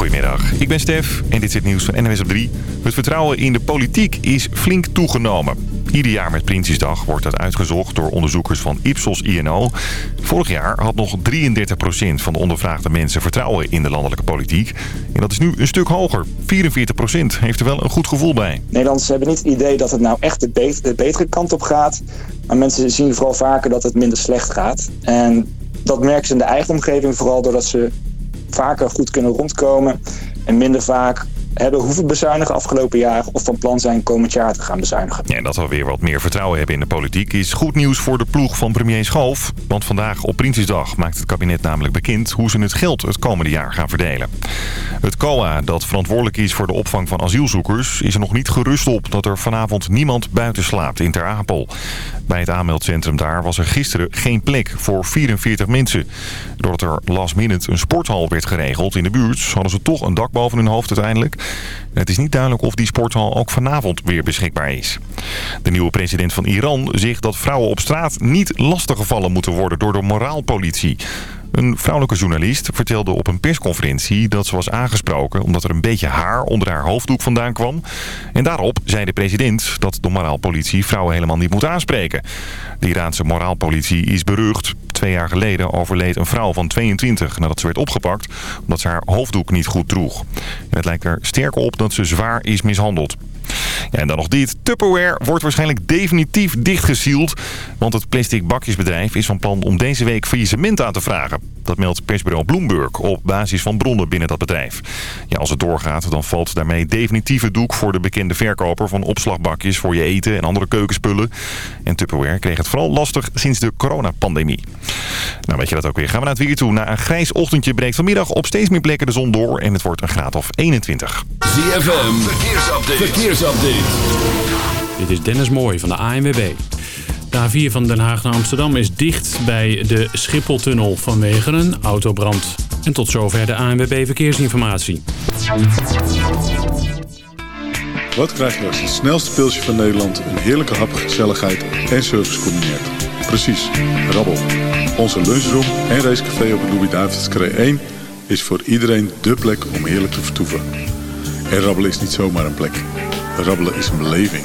Goedemiddag, ik ben Stef en dit is het nieuws van NWS op 3. Het vertrouwen in de politiek is flink toegenomen. Ieder jaar met Prinsjesdag wordt dat uitgezocht door onderzoekers van Ipsos INO. Vorig jaar had nog 33% van de ondervraagde mensen vertrouwen in de landelijke politiek. En dat is nu een stuk hoger. 44% heeft er wel een goed gevoel bij. Nederlanders hebben niet het idee dat het nou echt de, de betere kant op gaat. Maar mensen zien vooral vaker dat het minder slecht gaat. En dat merken ze in de eigen omgeving vooral doordat ze vaker goed kunnen rondkomen en minder vaak hebben hoeven bezuinigen afgelopen jaar of van plan zijn komend jaar te gaan bezuinigen. Ja, dat we weer wat meer vertrouwen hebben in de politiek is goed nieuws voor de ploeg van premier Schoof. Want vandaag op Prinsjesdag maakt het kabinet namelijk bekend hoe ze het geld het komende jaar gaan verdelen. Het COA, dat verantwoordelijk is voor de opvang van asielzoekers, is er nog niet gerust op dat er vanavond niemand buiten slaapt in Ter Apel. Bij het aanmeldcentrum daar was er gisteren geen plek voor 44 mensen. Doordat er last minute een sporthal werd geregeld in de buurt, hadden ze toch een dak boven hun hoofd uiteindelijk. Het is niet duidelijk of die sporthal ook vanavond weer beschikbaar is. De nieuwe president van Iran zegt dat vrouwen op straat niet lastiggevallen moeten worden door de moraalpolitie. Een vrouwelijke journalist vertelde op een persconferentie dat ze was aangesproken omdat er een beetje haar onder haar hoofddoek vandaan kwam. En daarop zei de president dat de moraalpolitie vrouwen helemaal niet moet aanspreken. De Iraanse moraalpolitie is berucht. Twee jaar geleden overleed een vrouw van 22 nadat ze werd opgepakt omdat ze haar hoofddoek niet goed droeg. Het lijkt er sterk op dat ze zwaar is mishandeld. Ja, en dan nog dit. Tupperware wordt waarschijnlijk definitief dichtgesield. Want het plastic bakjesbedrijf is van plan om deze week faillissement aan te vragen. Dat meldt persbureau Bloomberg op basis van bronnen binnen dat bedrijf. Ja, als het doorgaat, dan valt daarmee definitieve doek voor de bekende verkoper van opslagbakjes voor je eten en andere keukenspullen. En Tupperware kreeg het vooral lastig sinds de coronapandemie. Nou, weet je dat ook weer. Gaan we naar het weer toe. Na een grijs ochtendje breekt vanmiddag op steeds meer plekken de zon door en het wordt een graad of 21. ZFM, verkeersupdate. verkeersupdate. Dit is Dennis Mooij van de ANWB. De A4 van Den Haag naar Amsterdam is dicht bij de Schipholtunnel vanwege een autobrand. En tot zover de ANWB Verkeersinformatie. Wat krijg je als het snelste pilsje van Nederland... een heerlijke hap, gezelligheid en service combineert? Precies, rabbel. Onze lunchroom en racecafé op de Louis-David's 1... is voor iedereen dé plek om heerlijk te vertoeven. En rabbelen is niet zomaar een plek. Rabbelen is een beleving.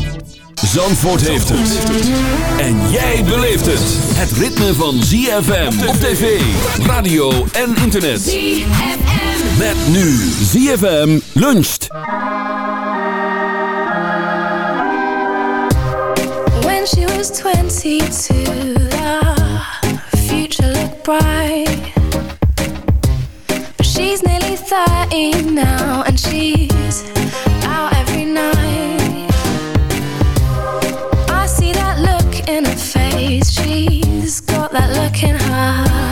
Zandvoort heeft het. En jij beleeft het. Het ritme van ZFM op tv, radio en internet. ZFM. Met nu ZFM luncht. When she was 22, the future looked bright. But she's nearly 30 now and she's that look in her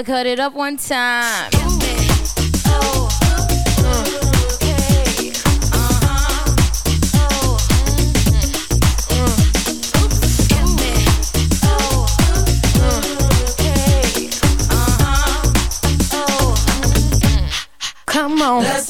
Cinderella cut it up one time. Come on. Let's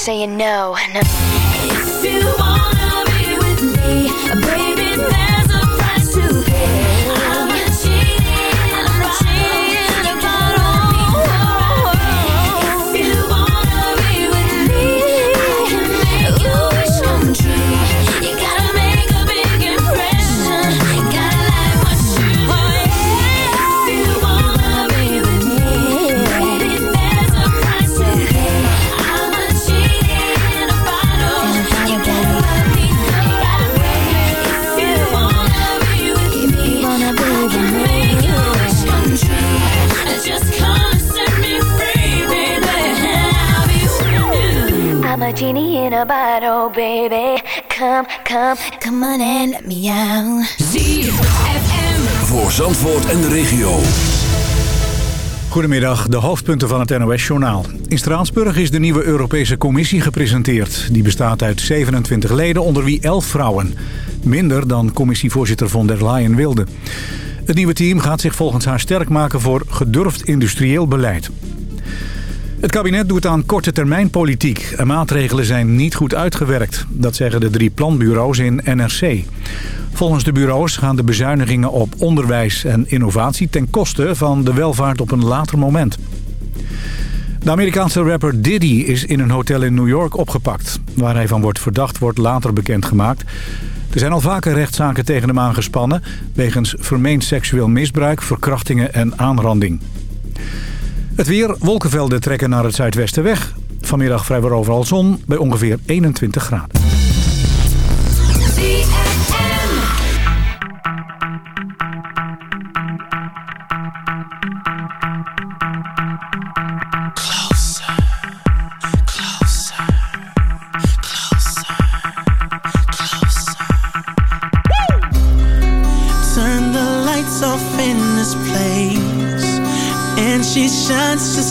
saying no. no. A genie in a bottle, baby. come, come, come on and let me out. ZFM. Voor Zandvoort en de regio. Goedemiddag, de hoofdpunten van het NOS-journaal. In Straatsburg is de nieuwe Europese Commissie gepresenteerd. Die bestaat uit 27 leden, onder wie 11 vrouwen. Minder dan commissievoorzitter von der Leyen wilde. Het nieuwe team gaat zich volgens haar sterk maken voor gedurfd industrieel beleid. Het kabinet doet aan korte termijn politiek. En maatregelen zijn niet goed uitgewerkt. Dat zeggen de drie planbureaus in NRC. Volgens de bureaus gaan de bezuinigingen op onderwijs en innovatie... ten koste van de welvaart op een later moment. De Amerikaanse rapper Diddy is in een hotel in New York opgepakt. Waar hij van wordt verdacht wordt later bekendgemaakt. Er zijn al vaker rechtszaken tegen hem aangespannen... wegens vermeend seksueel misbruik, verkrachtingen en aanranding. Het weer, wolkenvelden trekken naar het zuidwesten weg. Vanmiddag vrijwel overal zon bij ongeveer 21 graden.